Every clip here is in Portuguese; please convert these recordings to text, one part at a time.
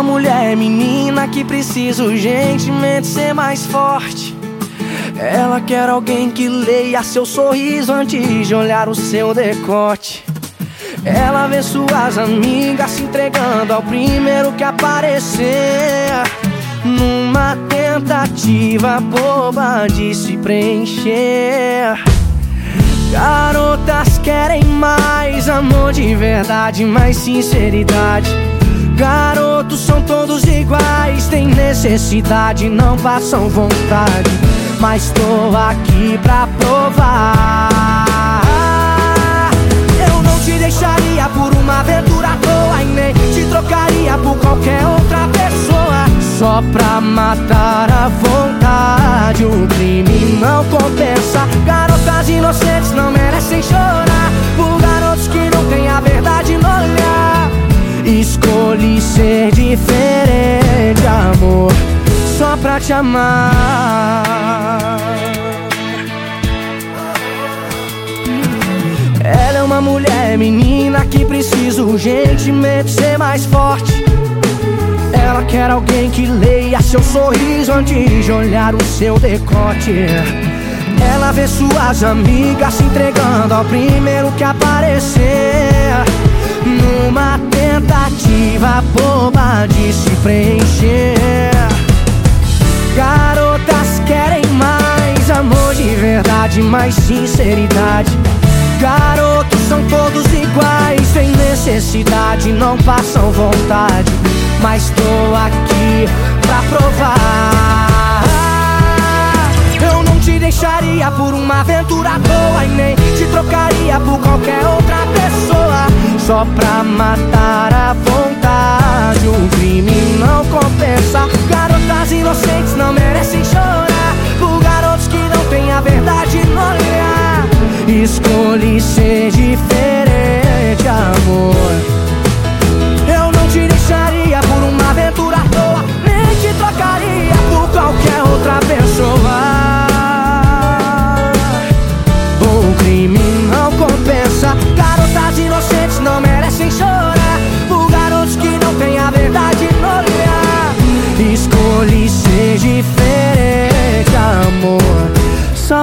uma mulher menina que precisa urgentemente ser mais forte. Ela quer alguém que leia seu sorriso antes de olhar o seu decote. Ela vê suas amigas se entregando ao primeiro que aparecer. Numa tentativa boba de se preencher. Garotas querem mais amor de verdade, mais sinceridade. Garotos são todos iguais, têm necessidade, não passam vontade. Mas tô aqui pra provar. Eu não te deixaria por uma aventura à toa e nem te trocaria por qualquer outra pessoa. Só pra matar a vontade, o crime não compensa. Garotas inocentes não merecem chorar te amar. Ela é uma mulher menina que precisa urgentemente ser mais forte. Ela quer alguém que leia seu sorriso antes de olhar o seu decote. Ela vê suas amigas se entregando ao primeiro que aparecer. Numa tentativa boba de se preencher. Mais sinceridade. Garotos são todos iguais, têm necessidade, não passam vontade. Mas tô aqui pra provar. Eu não te deixaria por uma aventura boa e nem te trocaria por qualquer outra pessoa. Só pra matar a vontade,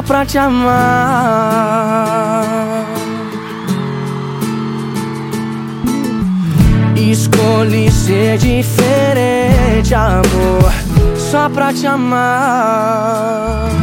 pra te amar. Escolhi ser diferente, amor, só pra te amar.